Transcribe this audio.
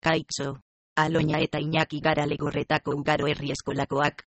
Kaitzo. Aloña eta Iñaki gara legorretako ugaro herri eskolakoak.